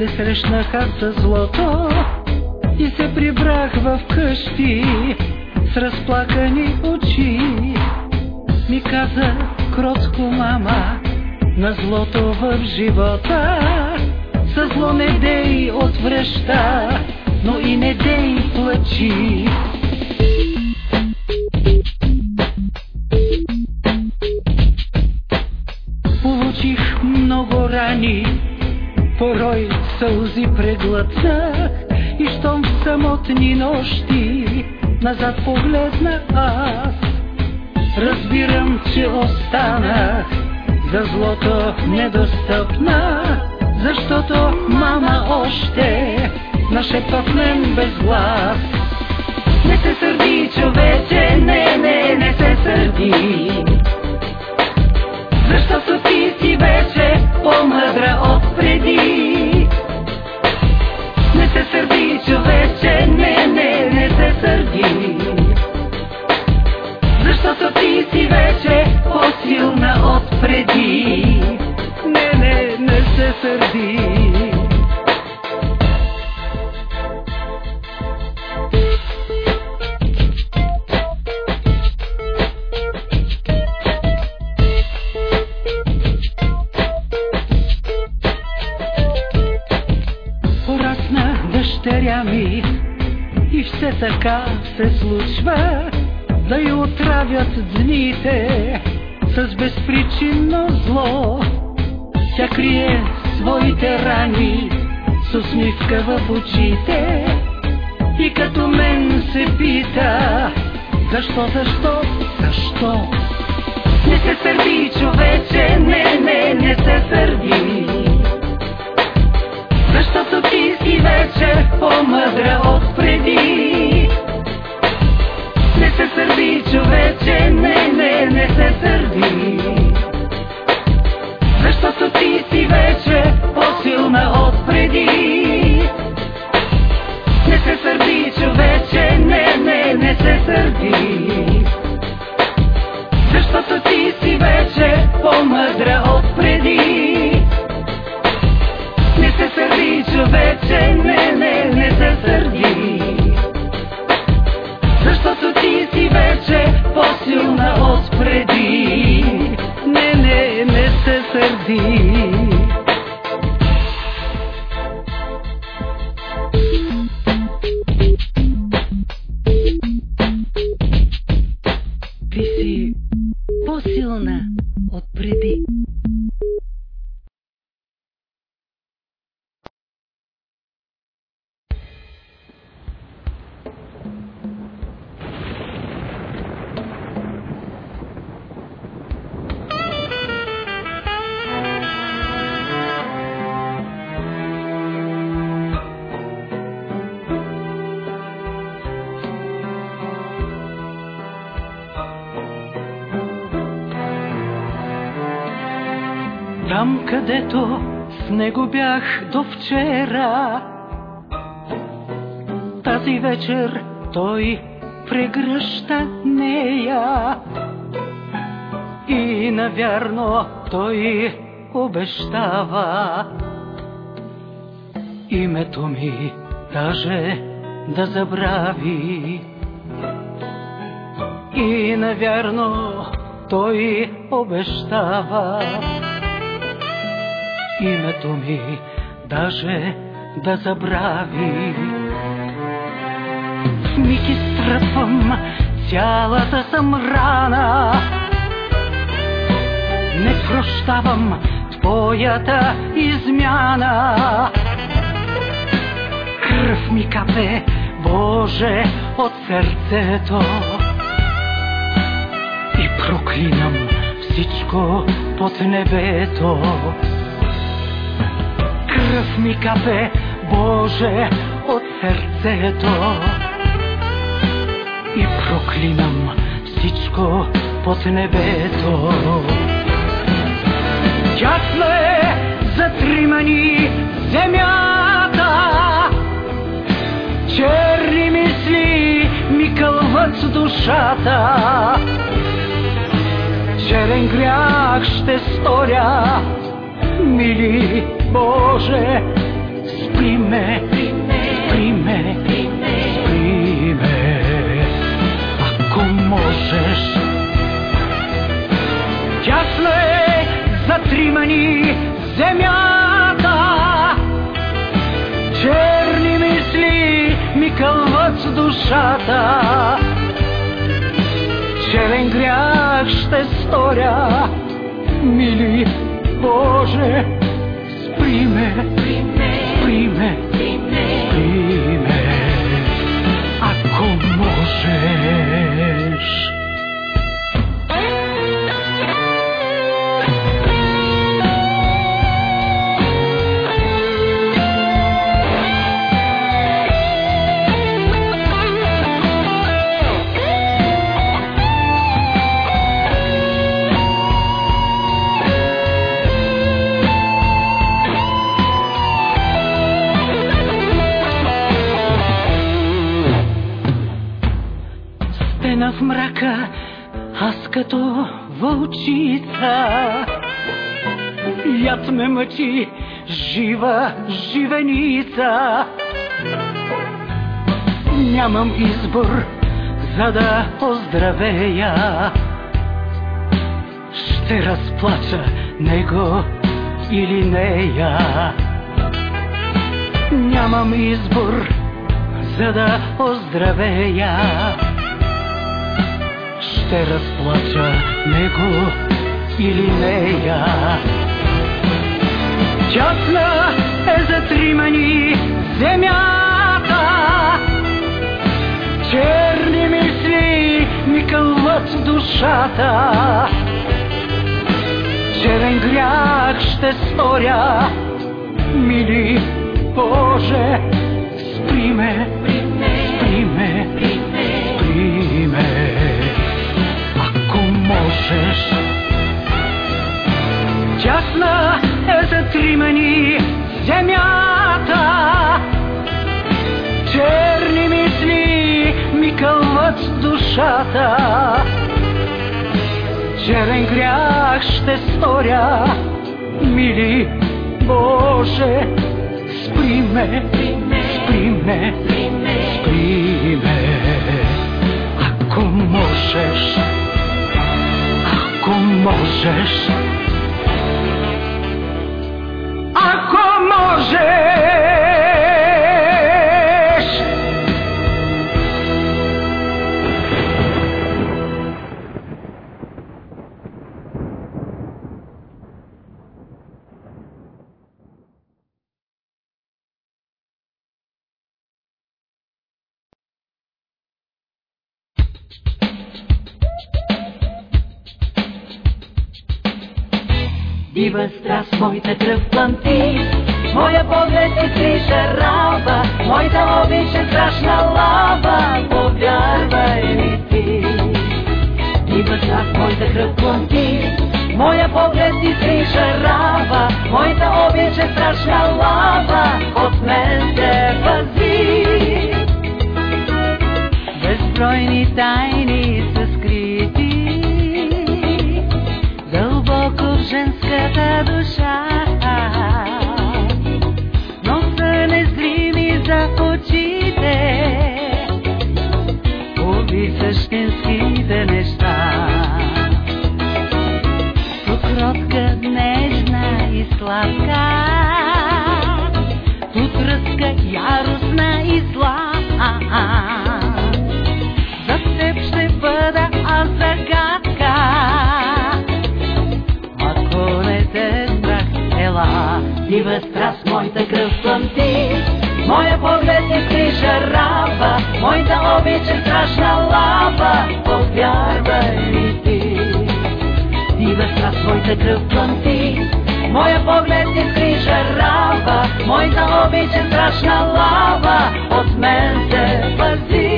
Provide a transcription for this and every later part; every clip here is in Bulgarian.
се срещнаха с злото и се прибрах в къщи с разплакани очи. Ми каза кротко мама на злото в живота. С зло не дей отвръща, но и не дей плачи. Сълзи преглътнах и щом в самотни нощи назад погледна аз. Разбирам, че останах за злото недостъпна, защото мама още нашепва в мен без глас. Не се сърди, човече, не, не, не се сърди. Защото ти си вече по-мъдра от преди. Се сърди, човече, не, не, не се сърди. Защото ти си вече по-силна от преди. Не, не, не се сърди. Дъщеря ми и все така се случва да й отравят дните с безпричинно зло. Тя крие своите рани с усмивка в очите и като мен се пита защо, защо, защо? Не се сърди, човече, не, не, не се сърди. Защото ти си вече по-мъдра от преди. Не се сърди, човече, не, не, не се сърди. Защото ти си вече по-силна от преди. Не се сърди, човече, не, не, не се сърди. Защото ти си вече по-мъдра от преди. Сърди, човече, не, не, не се сърди. Защото ти си вече по-силна от преди. Не, не, не се сърди. Там, където с него бях до вчера, тази вечер той прегръща нея. И навярно той обещава името ми даже да забрави. И навярно той обещава името ми даже да забрави. В миг изтръпвам цялата съм рана. Не прощавам твоята измяна. Кръв ми капе, Боже, от сърцето. И проклинам всичко под небето кръв ми капе, Боже, от сърцето. И проклинам всичко под небето. Тясно е затримани земята, черни мисли ми кълват душата. Черен грях ще сторя, Мили Боже, спри ме, спри ме, спри ме, ако можеш. Тясно е затримани земята, черни мисли ми кълват с душата. Черен грях ще сторя, мили Боже, спри вълчица. Яд ме мъчи, жива живеница. Нямам избор, за да оздравея. Ще разплача него или нея. Нямам избор, за да оздравея. Ще разплача него или нея. Тясна е затримани земята. Черни мисли ми кълват душата. Черен грях ще сторя, мили Боже, спри ме, можеш. Тясна е затримани земята, черни мисли ми кълват душата. Черен грях ще сторя, мили Боже, спри ме, спри ме, спри ме, ако можеш, ако можеш, ако можеш. Дива страст, моята кръв пламти, моя поглед е три шарава, моята обич е страшна лава, повярвай ми ти. Дива страст, моята кръв пламти, моя поглед е три шарава, моята обич е страшна лава, от мен се пази. Безбройни тайни същинските неща. Тук кротка, нежна и сладка, тут ръска, яростна и зла. За теб ще бъда аз загадка. Ако не те страх, ела, дива страст, моята кръв пъмти. Моя поглед ти жарава, моята обич е страшна лава, повярвай ми ти. Дива страст, моята кръв пъмти. Моя поглед ти жарава, моята обич е страшна лава, от мен се пази.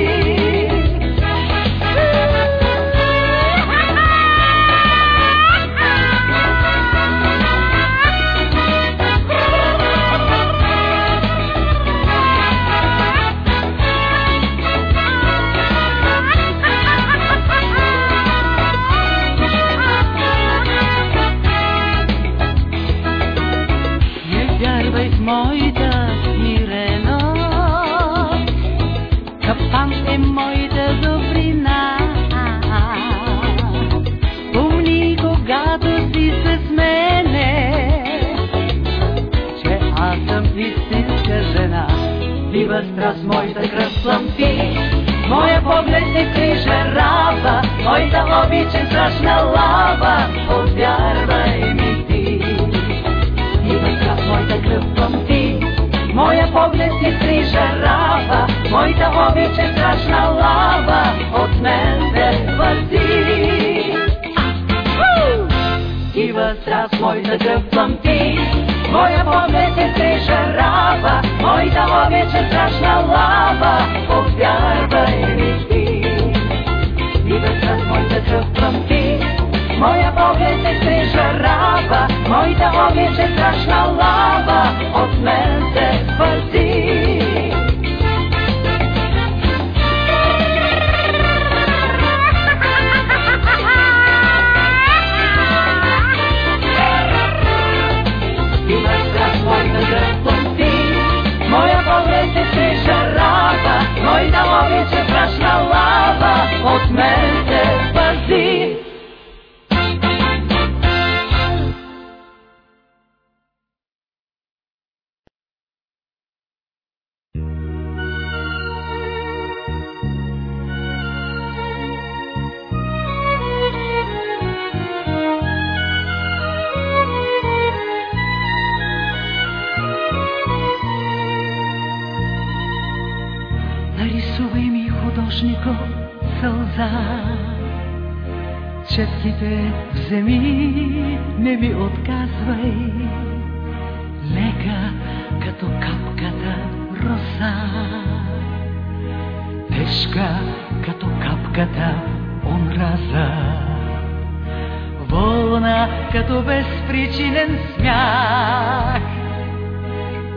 Дива страст, моята кръв пламти. Моя поглед не прижарава, моята обич е страшна лава, повярвай ми ти. Дива страст, моята кръв пламти. Моя поглед се прижарава, моята обич е страшна лава, от мен се върти. Дива страст, моята кръв пламти. Моя поглед се прижарава, моята обич е страшна лава, повярвай ми ти. Дива страст, моята кръв пламти. Моя поглед се прижарава, моята обич е страшна лава, от мен от мен се пази. Нарисувай ми, художнико, сълза. Четките вземи, не ми отказвай. Лека като капката роса. Тежка като капката омраза. Волна като безпричинен смях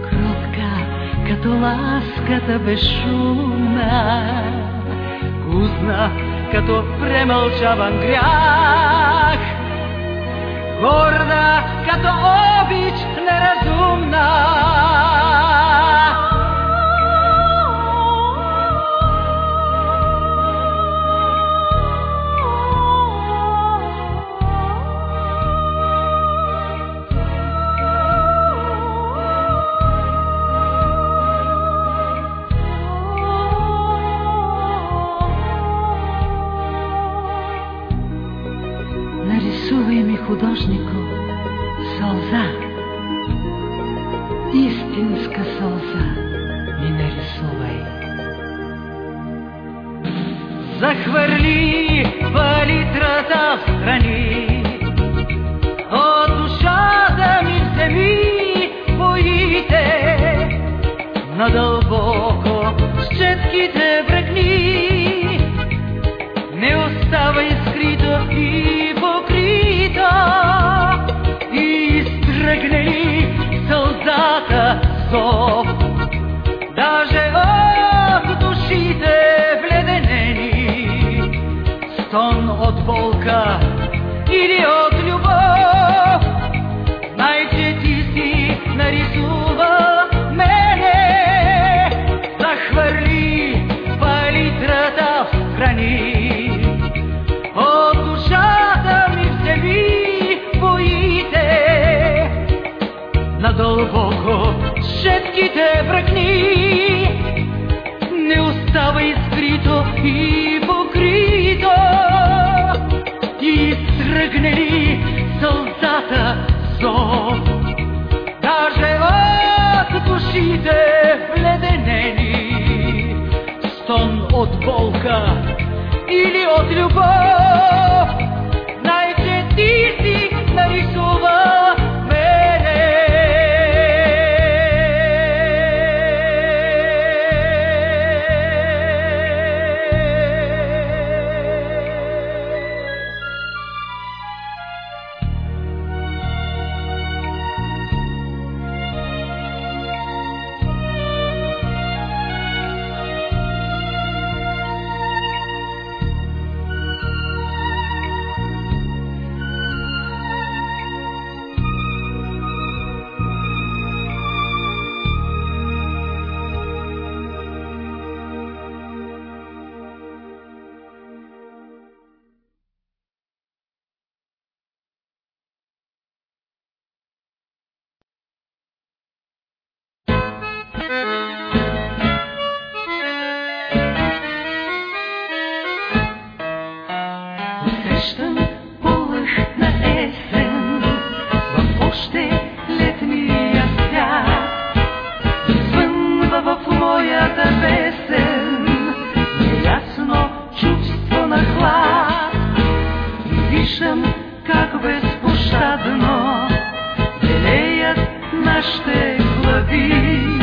кротка, като ласката безшумна, гузна, като премълчаван грях, горда, като обич неразумна. double виждам как безпощадно белеят нашите глави.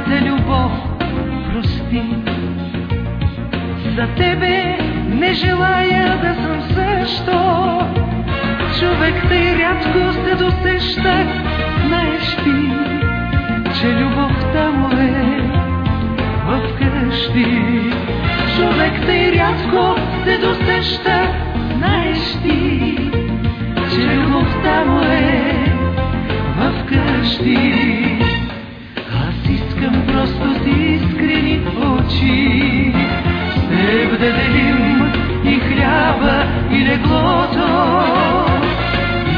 моята любов прости. За тебе не желая да съм също. Човек тъй рядко се досеща, знаеш ти, че любовта му е в къщи. Човек тъй рядко се досеща, знаеш ти, че любовта му е вкъщи. очи. Ще вделим и хляба, и леглото.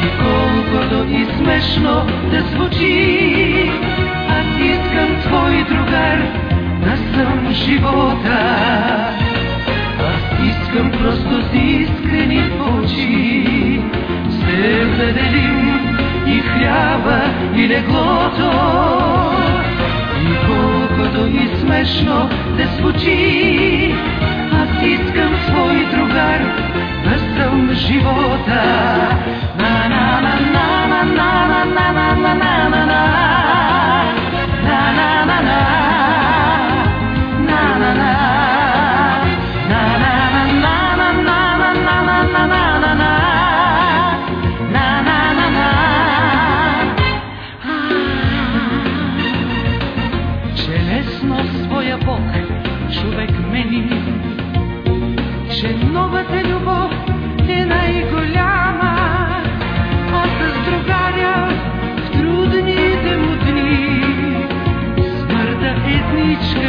И колкото и смешно да звучи, аз искам твой другар да съм живота. Аз искам просто си искрени очи. Ще вделим и хляба, и леглото. И колкото грубото и смешно да звучи. Аз искам свой другар, да съм живота.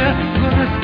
gonna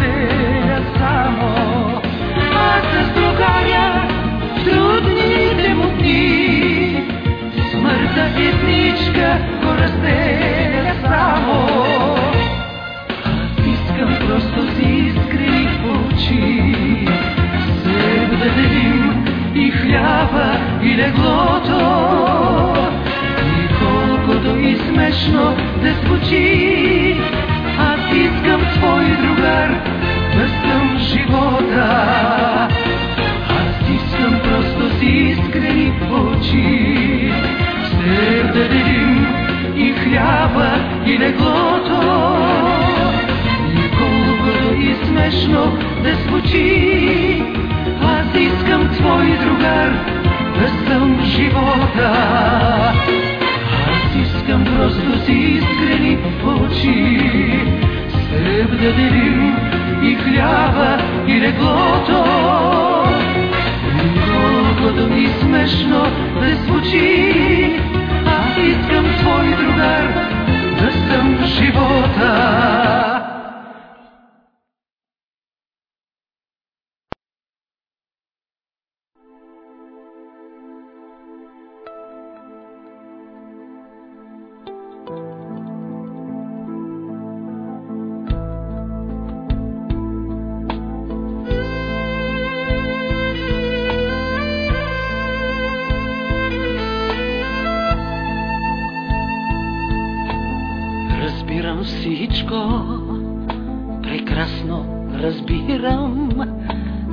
разбирам.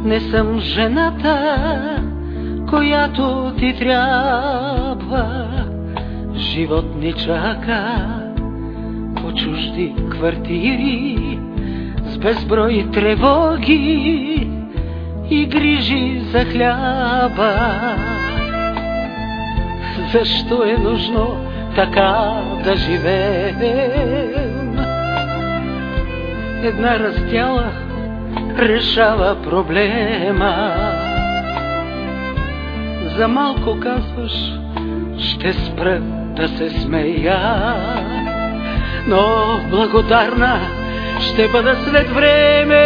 Не съм жената, която ти трябва. Живот ни чака по чужди квартири, с безброй тревоги и грижи за хляба. Защо е нужно така да живеем? Една раздяла решава проблема. За малко казваш, ще спра да се смея, но благодарна ще бъда след време.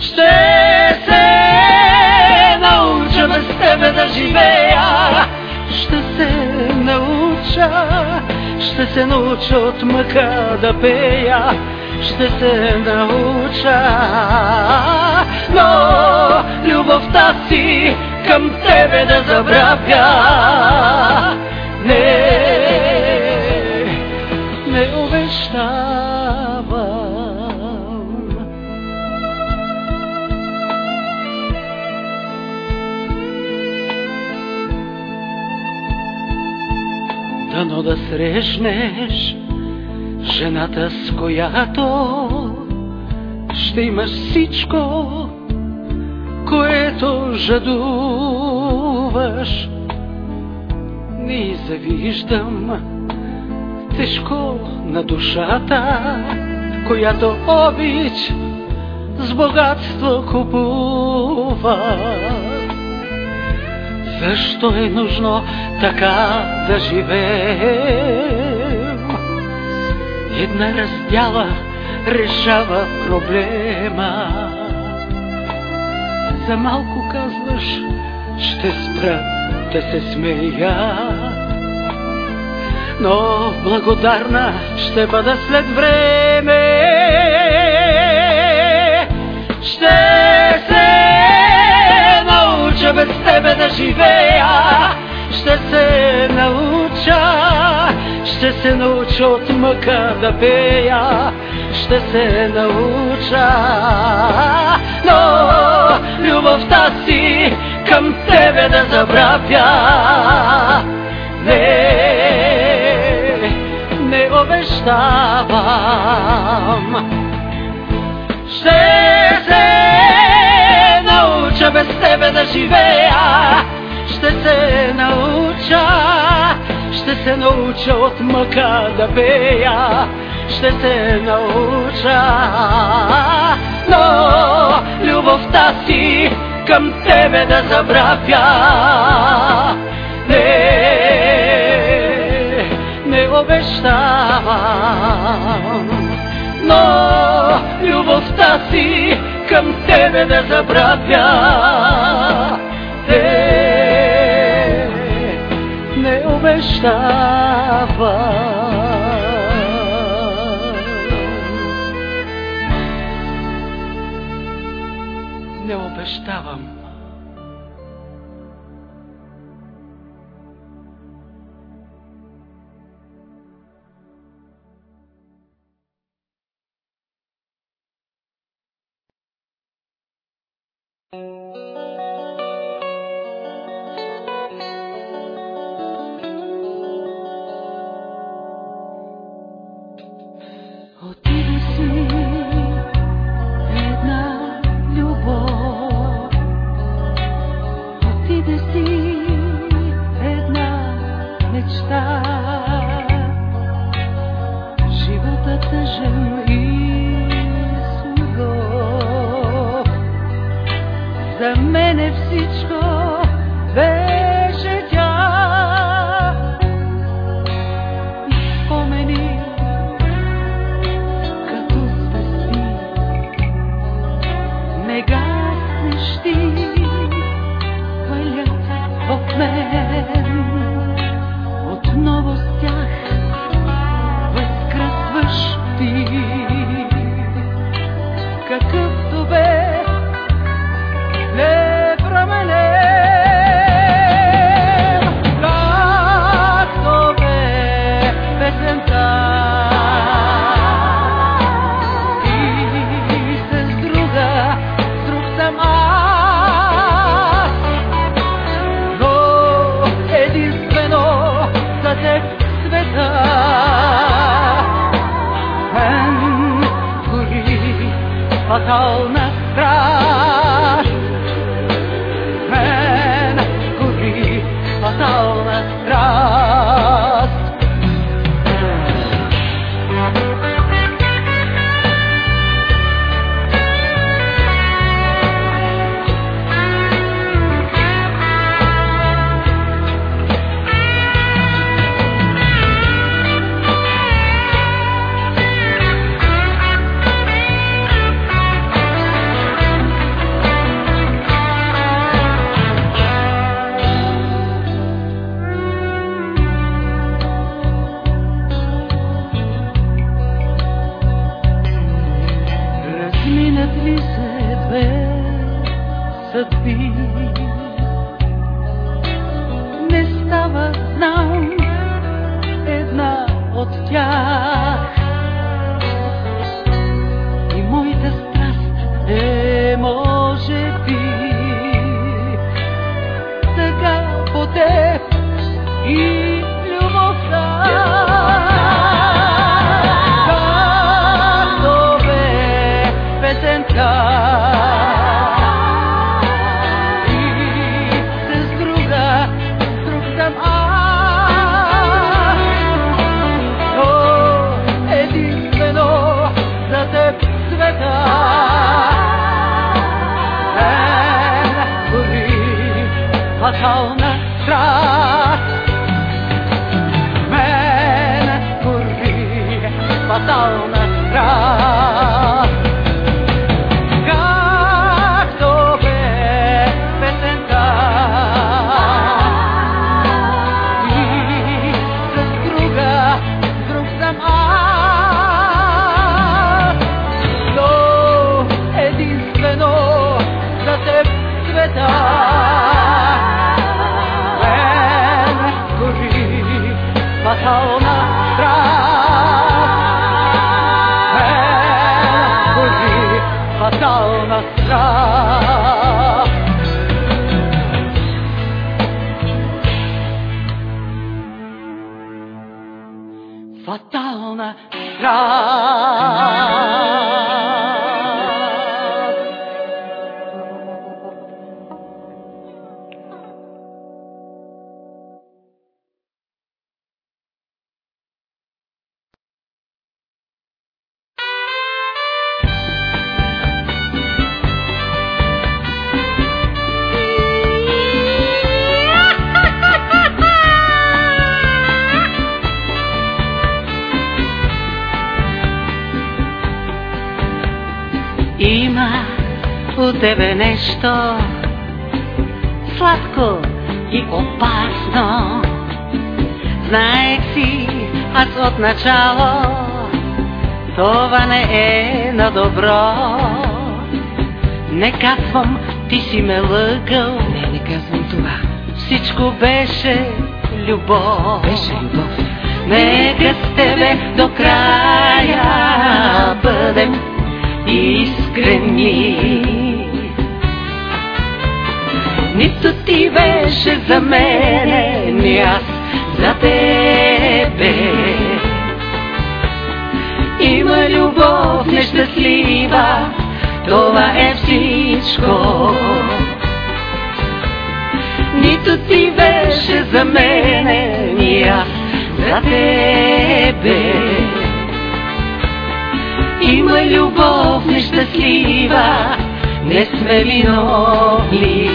Ще се науча без тебе да живея. Ще се науча, ще се науча от мъка да пея. Ще се науча, но любовта си към тебе да забравя. Не, не обещавам. Дано да срещнеш жената, с която ще имаш всичко, което жадуваш. Не завиждам тежко на душата, която обич с богатство купува. Защо е нужно така да живеем? Една раздяла решава проблема. За малко казваш, ще спра да се смея. Но благодарна ще бъда след време. Ще се науча без тебе да живея. Ще се науча, ще се науча от мъка да пея. Ще се науча, но любовта си към тебе да забравя. Не, не обещавам. Ще се науча без тебе да живея. Ще се науча, ще се науча от мъка да пея. Ще се науча, но любовта си към тебе да забравя. Не, не обещавам, но любовта си към тебе да забравя. Обещавам. Не обещавам. Тебе нещо сладко и опасно. Знаех си аз от начало, това не е на добро. Не казвам, ти си ме лъгал. Не, не казвам това. Всичко беше любов. Беше любов. Нека с тебе до края бъдем искрени Нито ти беше за мене, ни аз за тебе. Има любов нещастлива, това е всичко. Нито ти беше за мене, ни аз за тебе. Има любов нещастлива, не сме виновни.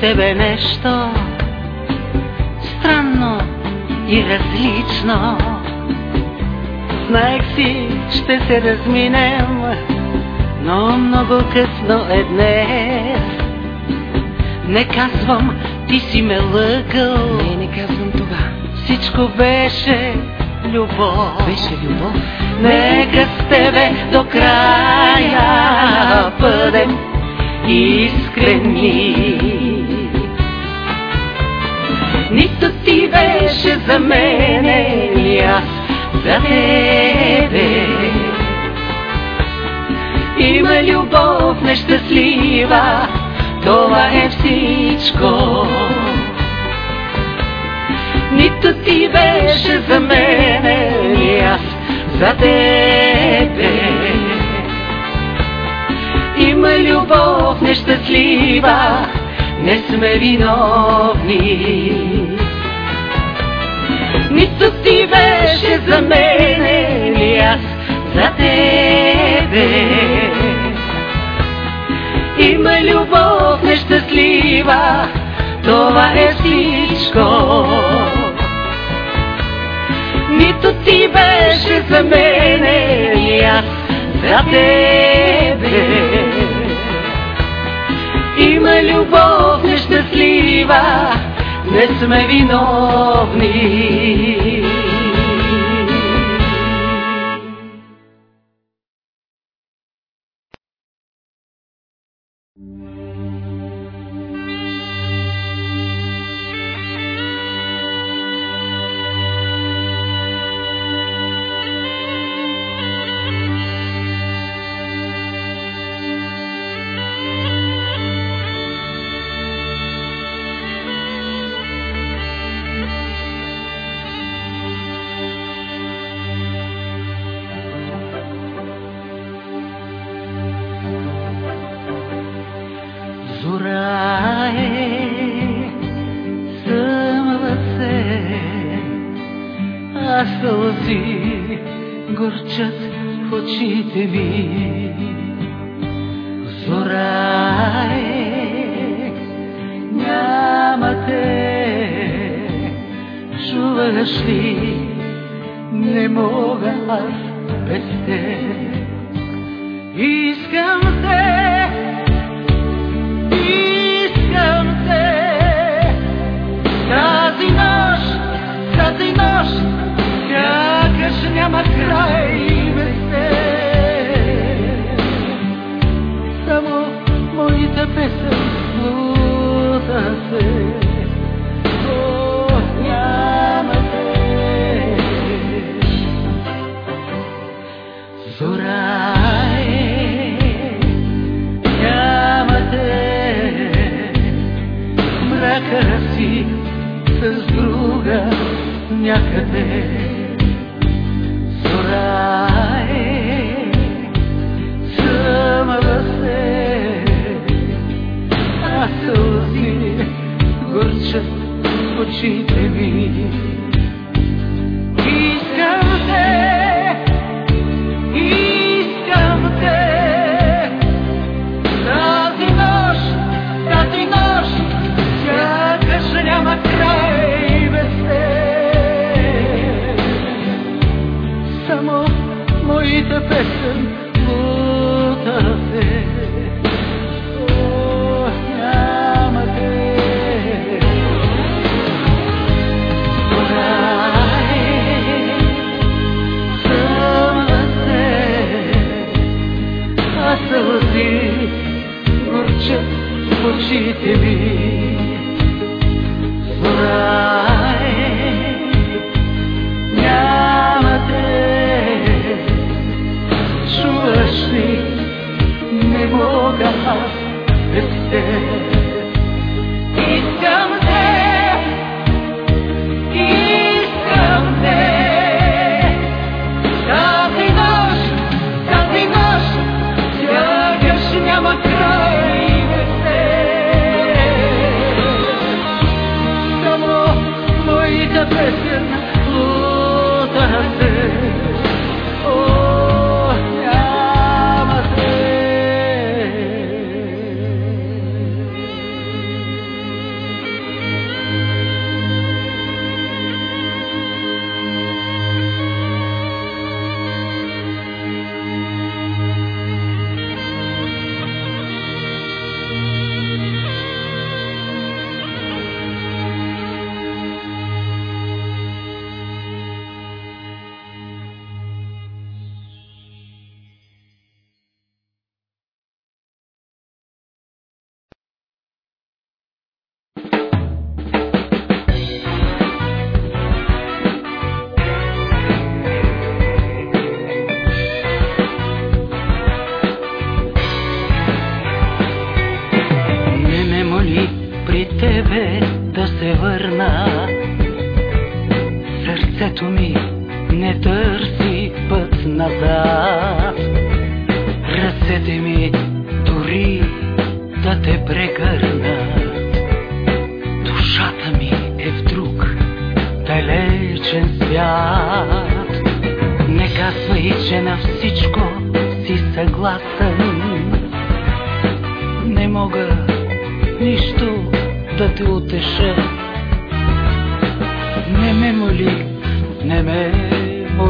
Тебе нещо странно и различно. Знаех си, ще се разминем, но много късно е днес. Не казвам, ти си ме лъгал. Не, не казвам това. Всичко беше любов. Беше любов. Нека с тебе до края бъдем искрени. Нито ти беше за мене, и аз за тебе. Има любов нещастлива, това е всичко. Нито ти беше за мене, и аз за тебе. Има любов нещастлива, не сме виновни. Нито ти беше за мене, или аз за тебе. Има любов нещастлива, това е всичко. Нито ти беше за мене, и аз за тебе. Има любов нещастлива, не сме виновни. Нощ, сякаш няма край някъде. Зора е, съмва се, а сълзи горчат в очите ми.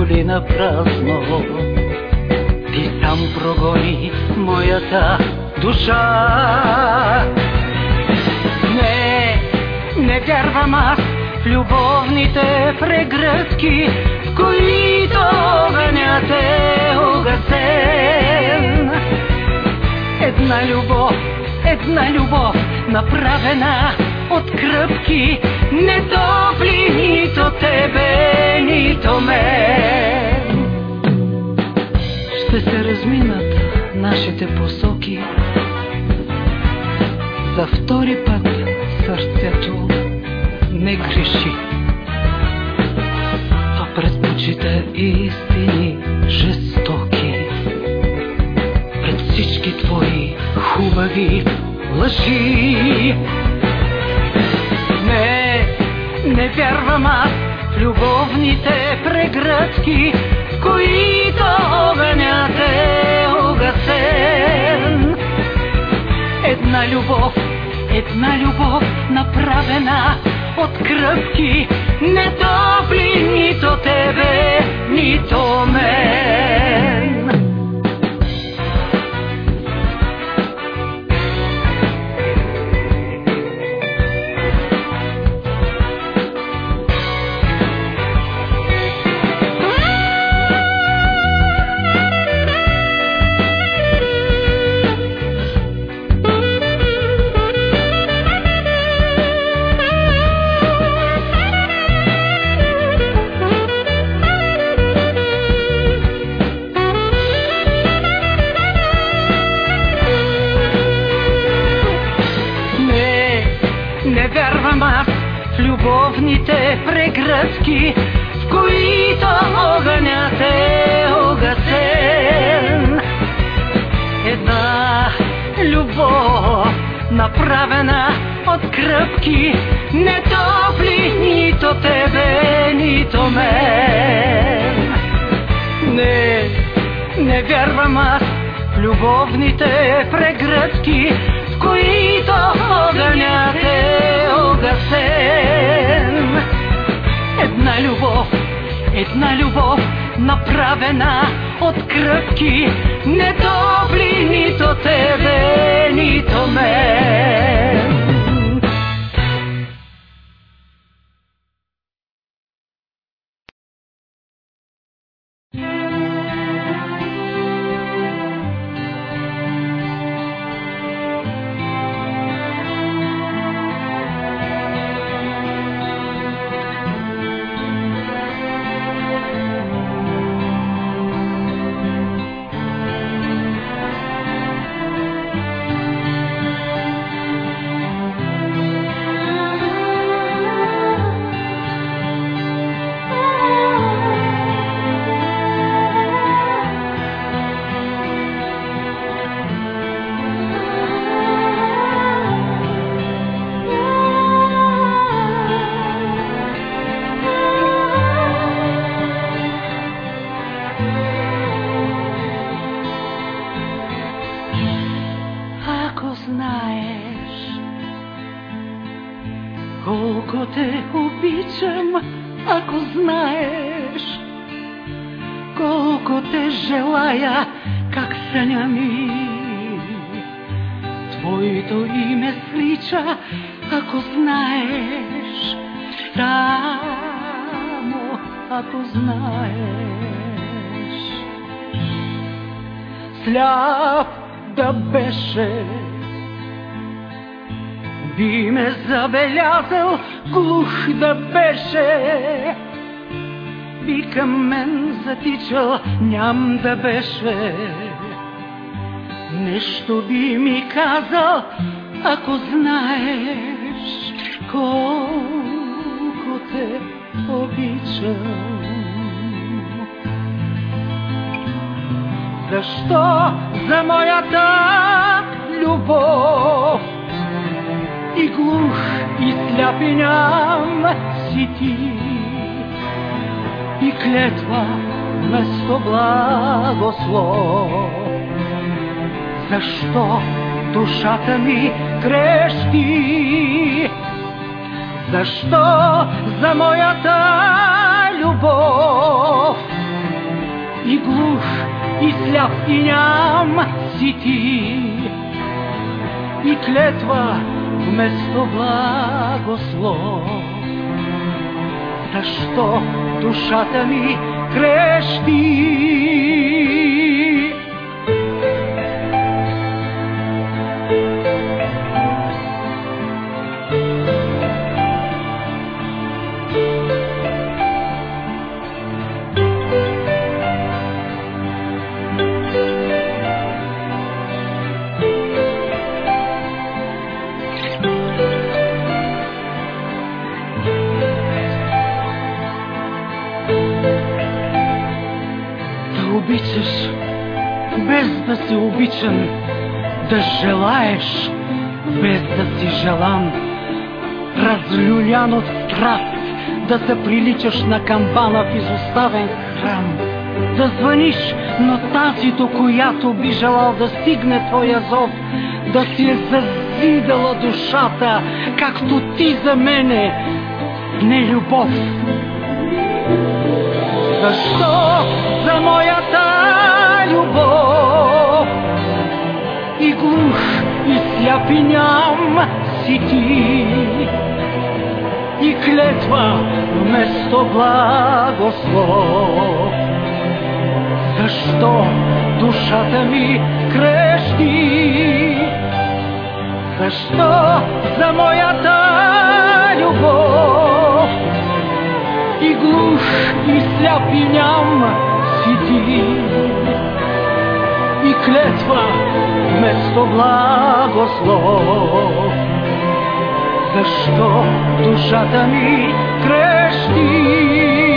Моли на празно. Ти сам прогони моята душа. Не, не вярвам аз в любовните прегръдки, в които огънят е угасен. Една любов, една любов, направена от кръпки, не топли нито тебе, нито мен. Ще се разминат нашите посоки. За втори път сърцето не греши. То предпочита истини жестоки пред всички твои хубави лъжи. Не вярвам аз в любовните прегръдки, в които огънят е угасен. Една любов, една любов, направена от кръпки, не топли нито тебе, нито мен. Любовните прегръдки, в които огънят е угасен. Една любов, направена от кръпки, не топли нито тебе, нито мен. Не, не вярвам аз в любовните прегръдки, в които огънят е угасен. Една любов, една любов, направена от кръпки, не топли нито тебе, нито мен. Знаеш колко те обичам, ако знаеш колко те желая, как съня ми. Твоето име свича, ако знаеш, само ако знаеш. Сляп да беше, би ме забелязал, глух да беше, би към мен затичал, ням да беше. Нещо би ми казал, ако знаеш колко те обичам. Защо за моята любов и глух и сляпиням си ти и клетва вместо благослов? Защо душата ми крещи? Защо за моята любов и глух и сляп и ням си ти и клетва вместо благослов? Защо душата ми крещи? Да се приличаш на камбана в изоставен храм, да звъниш на тази, до която би желал да стигне твоя зов, да си е зазидала душата, както ти за мене, в нелюбов. Защо за моята любов? И глух и сляпиням си ти и клетва вместо благослов? Защо душата ми крещи? Защо за моята любов и глух и сляп и ням си ти и клетва вместо благослов? Χριστό του σατανή κρέστη.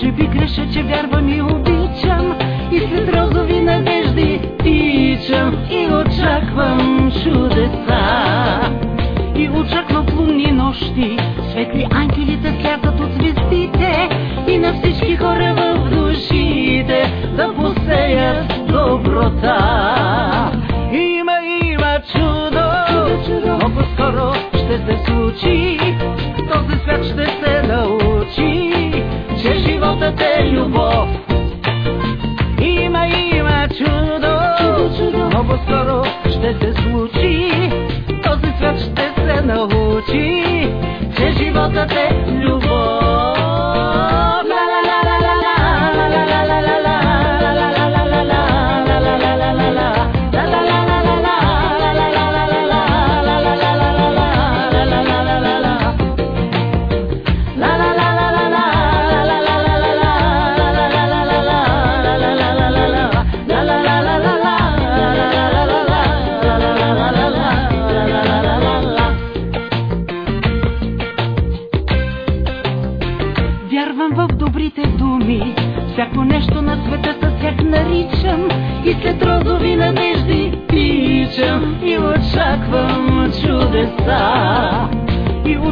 Може би греша, че вярвам и обичам и след розови надежди тичам и очаквам чудеса. И очаквам лунни нощи, светли ангелите слязат от звездите и на всички хора в душите да посеят доброта. Има, има чудо, много скоро ще се случи. Животът е любов. Има, има чудо, много скоро ще се случи. Този свят ще се научи, че животът е любов.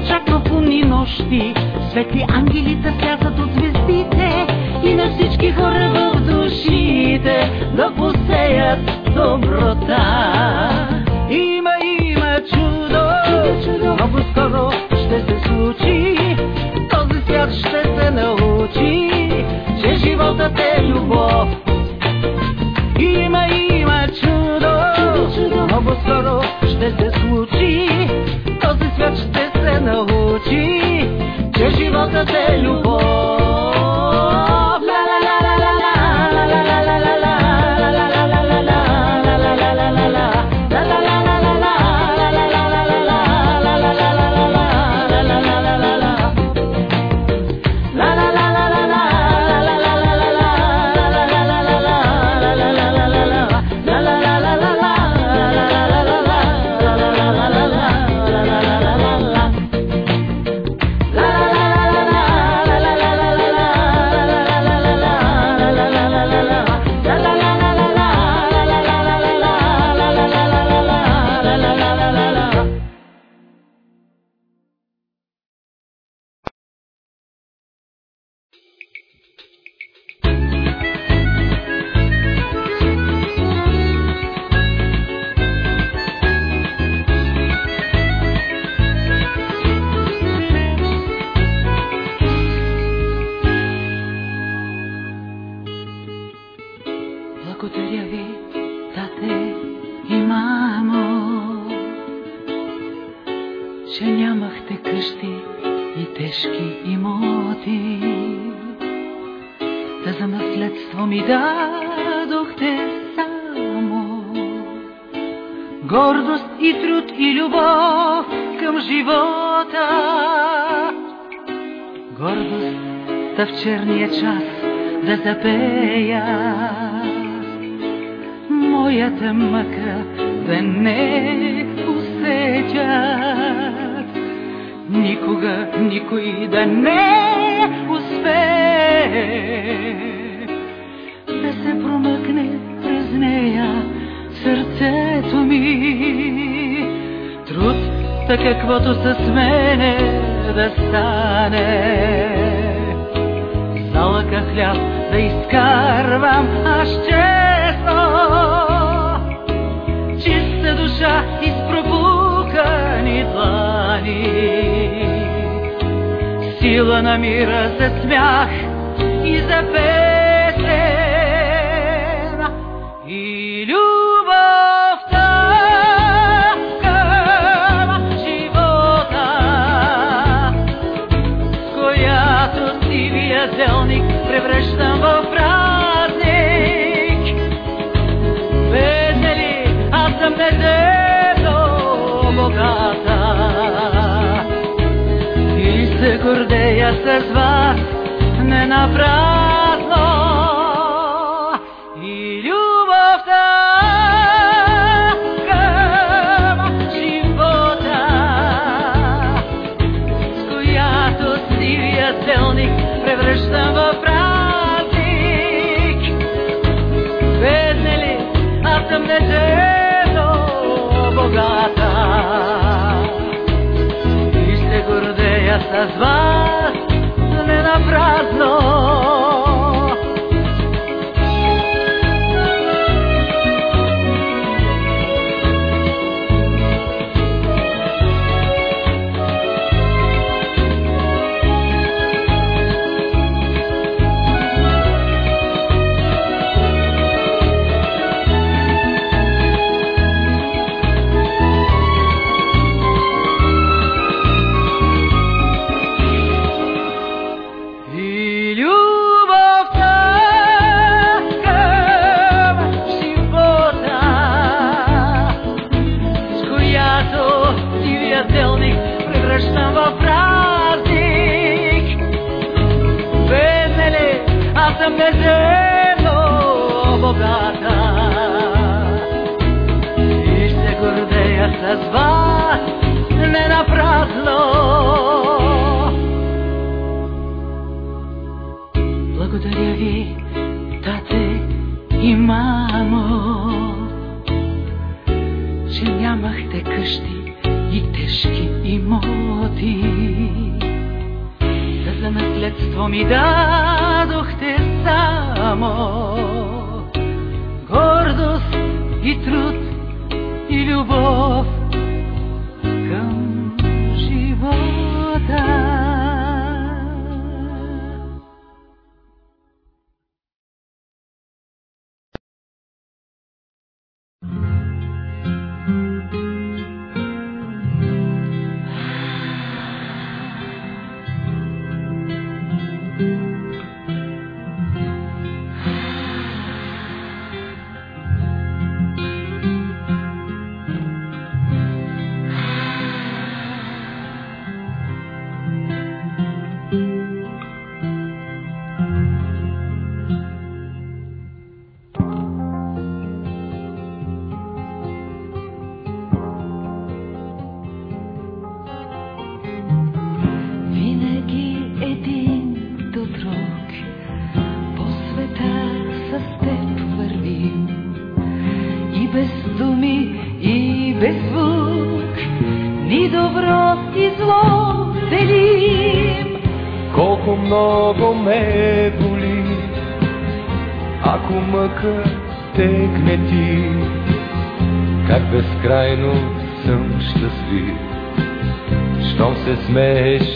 И очаквам пълни нощи, светли ангелите слязат от звездите и на всички хора в душите да посеят доброта. Има, има чудо, много скоро ще се случи, този свят ще се научи, че животът е любов. Има, има чудо, много скоро ще се случи, научи, че животът е любов. Имоти. Да за наследство ми дадохте само гордост и труд и любов към живота. Гордост да в черния час да запея моята мъка да не усетят. Никога никой да не успее да се промъкне през нея сърцето ми. Труд, така каквото с мене да стане залъка хляб да изкарвам аз честно. Сила на мира за смях и за песен. Гордея с вас не напразно. И любовта към живота с която сивия делник превръщам в празник. Бедна ли, аз съм нежено богата и се гордея с вас dismay